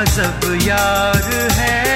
गजब यार है।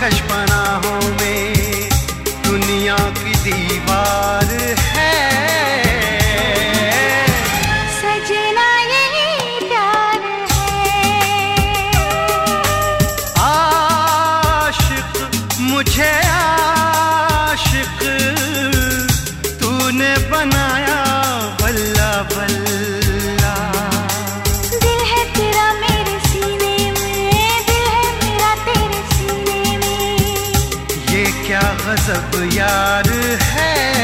marcas. गजब यार है।